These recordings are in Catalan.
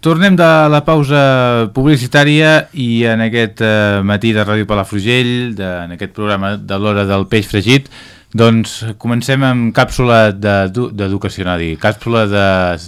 Tornem de la pausa publicitària i en aquest eh, matí de Ràdio Palafrugell, de, en aquest programa de l'hora del peix fregit, doncs comencem amb càpsula d'educació, de, de càpsula de,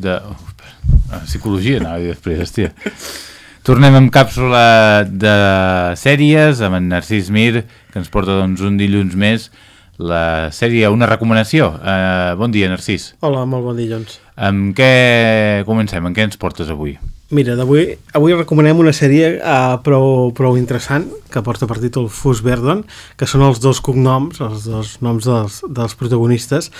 de oh, psicologia, a dir després, hòstia. Tornem amb càpsula de sèries, amb en Narcís Mir, que ens porta doncs, un dilluns més la sèrie Una recomanació. Uh, bon dia, Narcís. Hola, molt bon dilluns. Amb què comencem? En què ens portes avui? Mira, avui, avui recomanem una sèrie uh, prou, prou interessant que porta per títol Fus Verdon, que són els dos cognoms, els dos noms dels, dels protagonistes,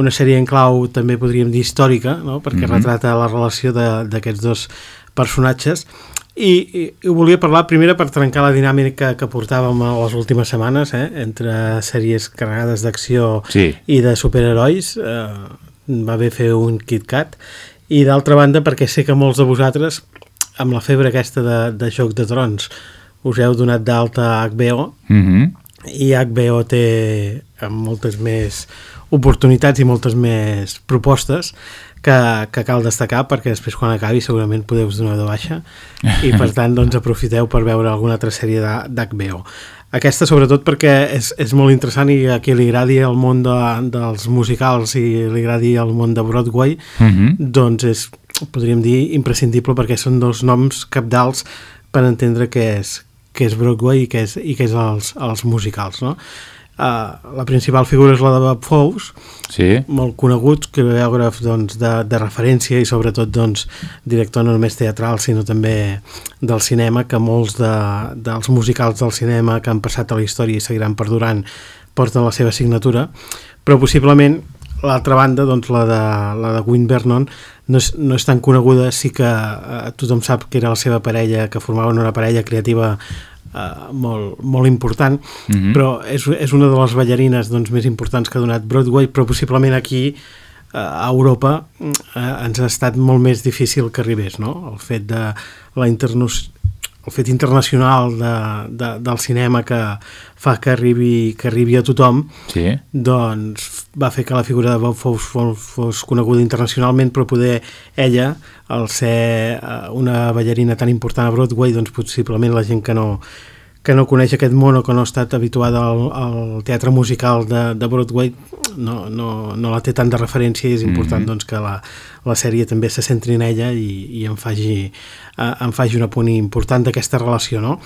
una sèrie en clau també podríem dir històrica, no? perquè mm -hmm. retrata la relació d'aquests dos personatges i, i, i volia parlar primera per trencar la dinàmica que portàvem a les últimes setmanes eh? entre sèries carregades d'acció sí. i de superherois eh, va haver fer un KitKat i d'altra banda perquè sé que molts de vosaltres amb la febre aquesta de, de Joc de Trons us heu donat d'alta a HBO mm -hmm. i HBO té moltes més oportunitats i moltes més propostes que, que cal destacar perquè després quan acabi segurament podeu donar de baixa i per tant doncs aprofiteu per veure alguna altra sèrie d'HBO. Aquesta sobretot perquè és, és molt interessant i a qui li agradi el món de, dels musicals i li agradi el món de Broadway uh mhm. -huh. doncs és, podríem dir, imprescindible perquè són dos noms capdals per entendre què és, què és Broadway i què és, i què és els, els musicals, no? Uh, la principal figura és la de Bob Fosse, sí. molt conegut, coreògraf doncs, de, de referència i sobretot doncs, director no només teatral sinó també del cinema, que molts de, dels musicals del cinema que han passat a la història i seguiran perdurant porten la seva signatura, però possiblement l'altra banda, doncs, la de, la de Win Vernon, no és, no és tan coneguda, sí que eh, tothom sap que era la seva parella, que formaven una parella creativa uh, molt, molt important, mm -hmm. però és, és una de les ballarines doncs, més importants que ha donat Broadway, però possiblement aquí uh, a Europa uh, ens ha estat molt més difícil que arribés, no? El fet de la internos el fet internacional de, de, del cinema que fa que arribi, que arribi a tothom sí. doncs va fer que la figura de Bob fos, fos, fos coneguda internacionalment però poder ella al ser eh, una ballarina tan important a Broadway, doncs possiblement la gent que no, que no coneix aquest món o que no ha estat habituada al, al teatre musical de, de Broadway no, no, no la té tant de referència i és important mm -hmm. doncs, que la, la sèrie també se centri en ella i, i em, faci, uh, em faci un apunt important d'aquesta relació, no?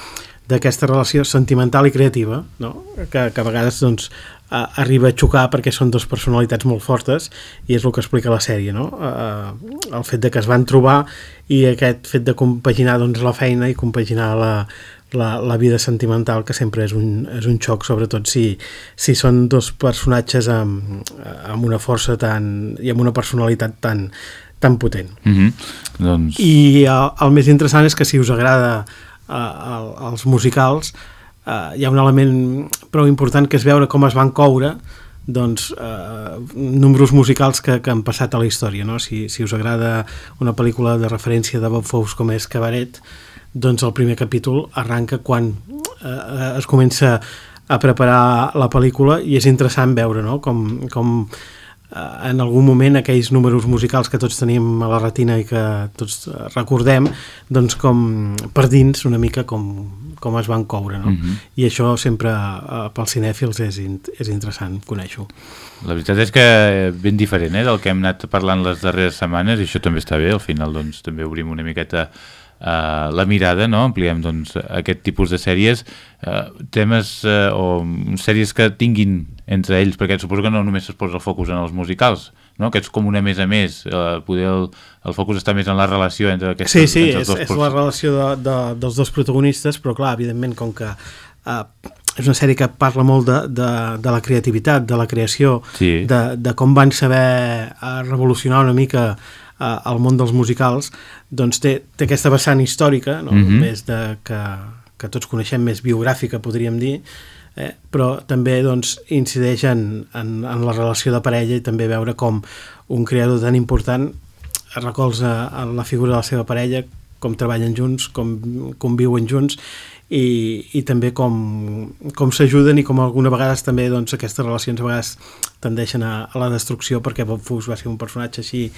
d'aquesta relació sentimental i creativa, no? que, que a vegades doncs, uh, arriba a xocar perquè són dues personalitats molt fortes i és el que explica la sèrie, no? Uh, el fet de que es van trobar i aquest fet de compaginar doncs, la feina i compaginar la, la, la vida sentimental que sempre és un, és un xoc sobretot si, si són dos personatges amb, amb una força tan i amb una personalitat tan, tan potent mm -hmm. doncs... i el, el més interessant és que si us agrada uh, els musicals uh, hi ha un element prou important que és veure com es van coure doncs, eh, números musicals que, que han passat a la història no? si, si us agrada una pel·lícula de referència de Bob Fosse com és Cabaret doncs el primer capítol arranca quan eh, es comença a preparar la pel·lícula i és interessant veure no? com, com eh, en algun moment aquells números musicals que tots tenim a la retina i que tots recordem, doncs com per dins una mica com, com es van coure, no? Uh -huh. I això sempre eh, pels cinèfils és, in és interessant conèixer-ho. La veritat és que ben diferent eh, del que hem anat parlant les darreres setmanes i això també està bé, al final doncs també obrim una miqueta Uh, la mirada, no? ampliem doncs, aquest tipus de sèries, uh, temes uh, o sèries que tinguin entre ells, perquè suposo que no només es posa el focus en els musicals, no? que és com una més a més, uh, poder el, el focus està més en la relació entre aquests, sí, sí, entre els dos. Sí, és, és la relació de, de, dels dos protagonistes, però clar, evidentment, com que uh, és una sèrie que parla molt de, de, de la creativitat, de la creació, sí. de, de com van saber revolucionar una mica eh, al món dels musicals, doncs té, té aquesta vessant històrica, no? Mm -hmm. més de, que, que tots coneixem, més biogràfica, podríem dir, eh? però també doncs, incideix en, en, en la relació de parella i també veure com un creador tan important recolza en la figura de la seva parella com treballen junts, com conviuen junts i, i també com, com s'ajuden i com alguna vegades també doncs, aquestes relacions a vegades tendeixen a, a la destrucció perquè Bob Fosse va ser un personatge així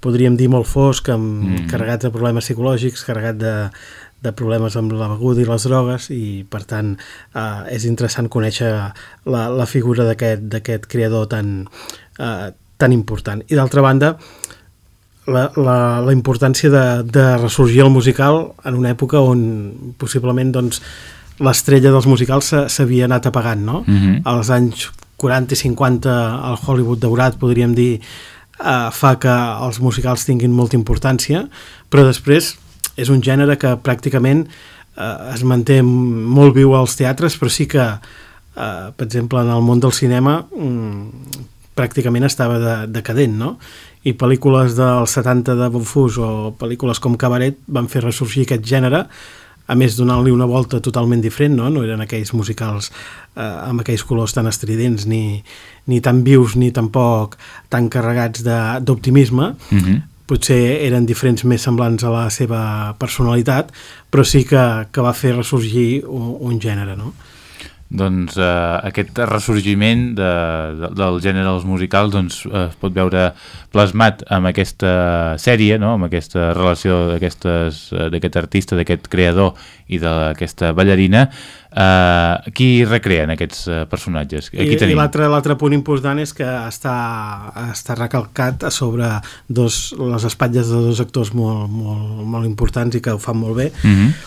podríem dir molt fosc, amb, mm. carregat de problemes psicològics, carregat de, de problemes amb la beguda i les drogues i per tant eh, és interessant conèixer la, la figura d'aquest creador tan, eh, tan important. I d'altra banda, la, la, la importància de, de ressorgir el musical en una època on possiblement doncs, l'estrella dels musicals s'havia anat apagant, no? Mm -hmm. Als anys 40 i 50 al Hollywood daurat, podríem dir, eh, fa que els musicals tinguin molta importància, però després és un gènere que pràcticament eh, es manté molt viu als teatres, però sí que, eh, per exemple, en el món del cinema mm, pràcticament estava de, decadent, no? I pel·lícules dels 70 de Bonfus o pel·lícules com Cabaret van fer ressorgir aquest gènere, a més donant-li una volta totalment diferent, no? No eren aquells musicals eh, amb aquells colors tan estridents, ni, ni tan vius, ni tampoc tan carregats d'optimisme, mm -hmm. potser eren diferents més semblants a la seva personalitat, però sí que, que va fer ressorgir un, un gènere, no? Doncs, eh, aquest ressorgiment de, de, del gènere dels musicals doncs, eh, es pot veure plasmat amb aquesta sèrie, no? amb aquesta relació eh, d'aquest artista, d'aquest creador i d'aquesta ballarina. Eh, qui recreen aquests eh, personatges? Aquí I, i l'altre punt important és que està, està recalcat a sobre dos, les espatlles de dos actors molt, molt, molt importants i que ho fan molt bé. Mm -hmm.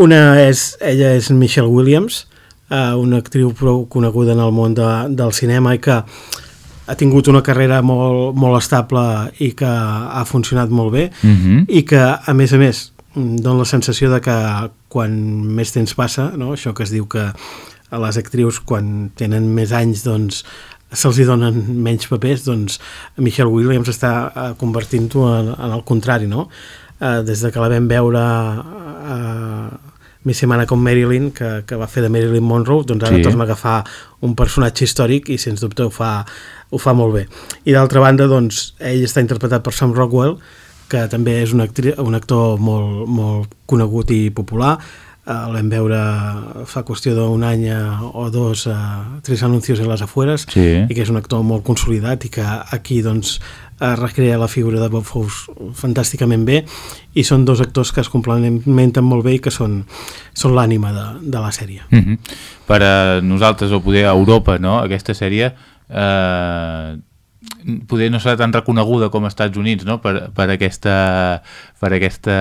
Una és, ella és Michelle Williams, eh, una actriu prou coneguda en el món de, del cinema i que ha tingut una carrera molt, molt estable i que ha funcionat molt bé uh mhm. -huh. i que, a més a més, dona la sensació de que quan més temps passa, no? això que es diu que a les actrius quan tenen més anys doncs se'ls hi donen menys papers, doncs Michelle Williams està eh, convertint-ho en, en el contrari, no? Eh, des de que la vam veure eh, mi setmana com Marilyn, que, que va fer de Marilyn Monroe, doncs ara sí. torna a agafar un personatge històric i sens dubte ho fa, ho fa molt bé. I d'altra banda, doncs, ell està interpretat per Sam Rockwell, que també és un, actri, un actor molt, molt conegut i popular, el vam veure fa qüestió d'un any o dos a Tres anuncios en les afueres sí. i que és un actor molt consolidat i que aquí doncs recrea la figura de Bob Fosse fantàsticament bé i són dos actors que es complementen molt bé i que són, són l'ànima de, de la sèrie. Mm -hmm. Per a nosaltres, o poder a Europa, no? aquesta sèrie eh, poder no serà tan reconeguda com als Estats Units no? per, per aquesta per aquesta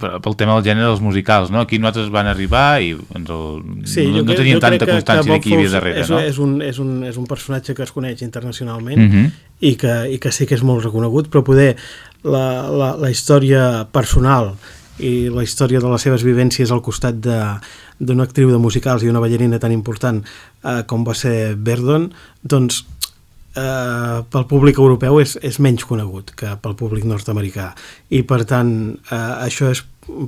per, pel tema del gènere dels musicals no? aquí nosaltres van arribar i ens el, sí, no, no teníem tanta constància que, que de qui hi havia darrere és, no? és, un, és, un, és un personatge que es coneix internacionalment uh mhm. -huh. i, que, i que sí que és molt reconegut però poder la, la, la història personal i la història de les seves vivències al costat d'una actriu de musicals i una ballarina tan important eh, com va ser Verdon, doncs eh, pel públic europeu és, és menys conegut que pel públic nord-americà i per tant eh, això és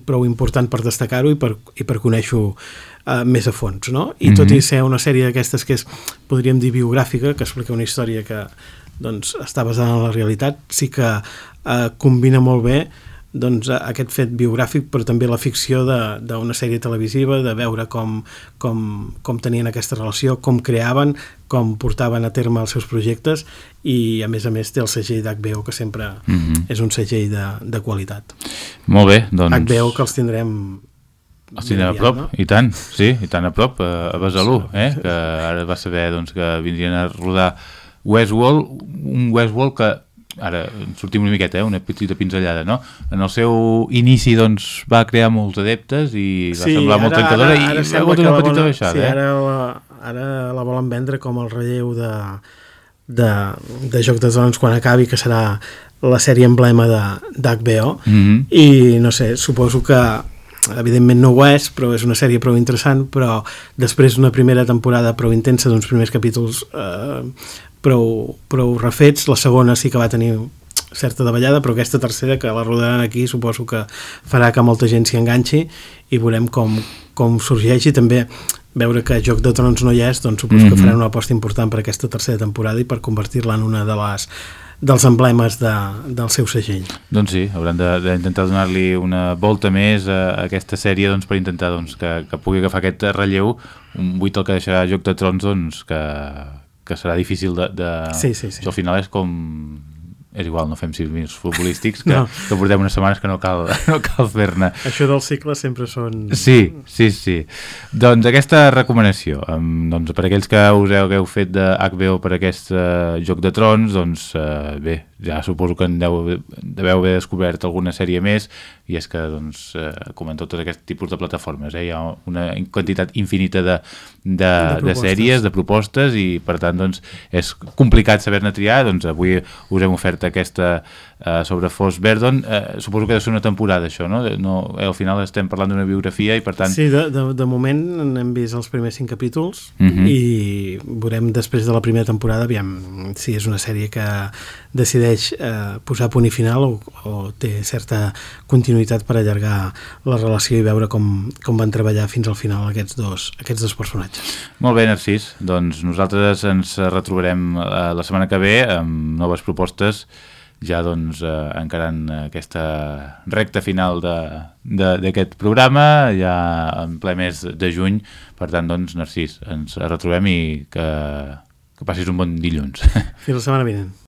prou important per destacar-ho i, per, i per conèixer-ho eh, més a fons no? i mm -hmm. tot i ser una sèrie d'aquestes que és podríem dir biogràfica, que explica una història que doncs, està basada en la realitat sí que eh, combina molt bé doncs, aquest fet biogràfic però també la ficció d'una sèrie televisiva de veure com, com, com tenien aquesta relació, com creaven com portaven a terme els seus projectes i a més a més té el segell d'HBO que sempre mm -hmm. és un segell de, de qualitat Molt bé, doncs... HBO que els tindrem els tindrem a prop, no? i tant, sí, i tant a prop, a Besalú, eh? que ara va saber doncs, que vindrien a rodar Westworld, un Westworld que ara sortim una miqueta, eh, una petita pinzellada, no? En el seu inici doncs, va crear molts adeptes i va sí, semblar molt tancadora i ara ha hagut una petita volen, baixada. Sí, eh? ara, la, ara la volen vendre com el relleu de, de, de Joc de Zones quan acabi, que serà la sèrie emblema d'HBO mm -hmm. i no sé, suposo que evidentment no ho és, però és una sèrie prou interessant, però després d'una primera temporada prou intensa, d'uns primers capítols eh, prou, prou refets, la segona sí que va tenir certa davallada, però aquesta tercera que la rodaran aquí suposo que farà que molta gent s'hi enganxi i veurem com, com sorgeix i també veure que Joc de Trons no hi és, doncs suposo mm -hmm. que mhm. faran una aposta important per aquesta tercera temporada i per convertir-la en una de les dels emblemes de, del seu segell. Doncs sí, hauran d'intentar donar-li una volta més a, a aquesta sèrie doncs, per intentar doncs, que, que pugui agafar aquest relleu, un buit el que deixarà Joc de Trons doncs, que, que serà difícil de... de... Sí, sí, sí. Això al final és com és igual, no fem cims futbolístics que, no. que portem unes setmanes que no cal, no cal fer-ne. Això dels cicles sempre són... Sí, sí, sí. Doncs aquesta recomanació, doncs per aquells que us hagueu fet de HBO per aquest uh, Joc de Trons, doncs uh, bé, ja suposo que en deu, deveu haver descobert alguna sèrie més i és que, doncs, eh, com en tots aquests tipus de plataformes, eh, hi ha una quantitat infinita de, de, de, de sèries, de propostes i, per tant, doncs, és complicat saber-ne triar. Doncs avui us hem ofert aquesta eh, sobre Fos Verdon. Eh, suposo que ha de ser una temporada, això, no? no eh, al final estem parlant d'una biografia i, per tant... Sí, de, de, de moment hem vist els primers cinc capítols uh Mhm. -huh. i veurem després de la primera temporada aviam si és una sèrie que decideix eh, posar punt i final o, o té certa continuïtat per allargar la relació i veure com, com van treballar fins al final aquests dos, aquests dos personatges. Molt bé, Narcís. Doncs nosaltres ens retrobarem eh, la setmana que ve amb noves propostes ja doncs eh, encarant aquesta recta final d'aquest programa ja en ple mes de juny per tant doncs Narcís ens retrobem i que, que passis un bon dilluns Fins la setmana vinent.